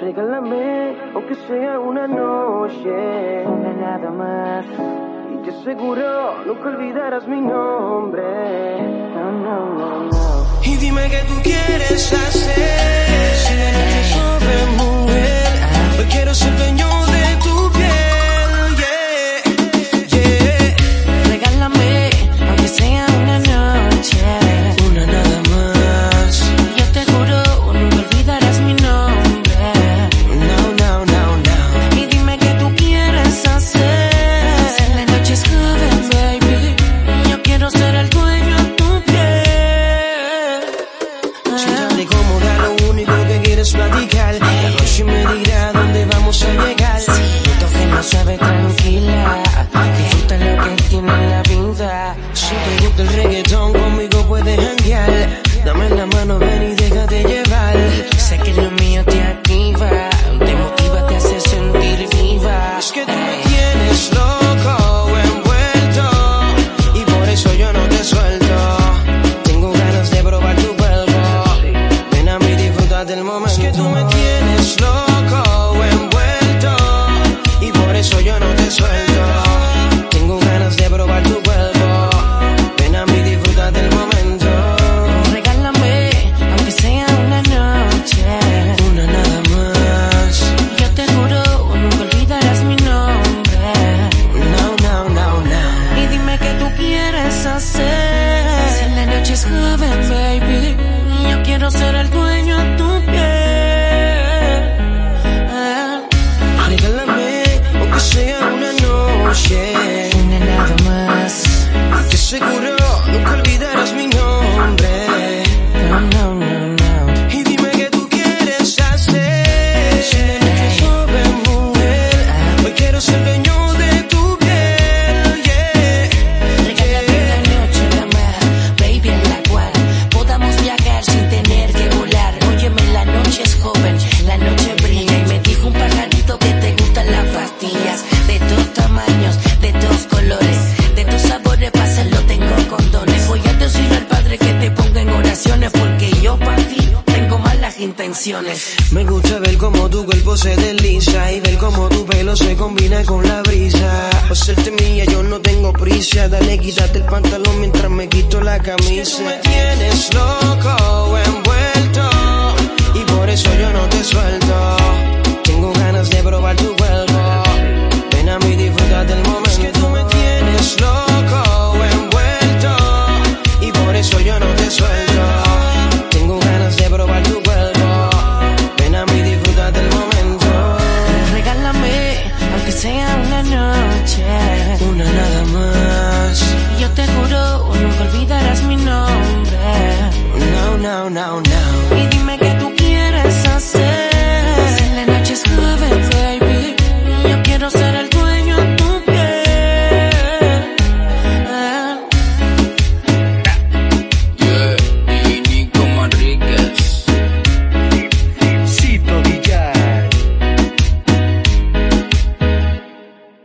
Regálame, aunque sea una noche, una nada más. Y te aseguro, nunca olvidarás mi nombre. No, no, no, no. Y dime qué tú quieres hacer. Gusta el reggaetón, conmigo puedes janguear. Dame la mano, ven y déjate llevar. Sé que lo mío te activa. Te motiva, te hace sentir viva. Es que tú me tienes loco, envuelto. Y por eso yo no te suelto. Tengo ganas de probar tu cuerpo. Ven a mí, disfruta del momento. Es que tú me tienes loco, quiero ser el dueño de tu piel. Regálame, aunque sea una noche. Una nada más. Te aseguro, nunca olvidarás mi nombre. Me gusta ver cómo tu cuerpo se desliza y ver cómo tu pelo se combina con la brisa. Por serte mía yo no tengo prisa, dale quítate el pantalón mientras me quito la camisa. me tienes loco, Yo te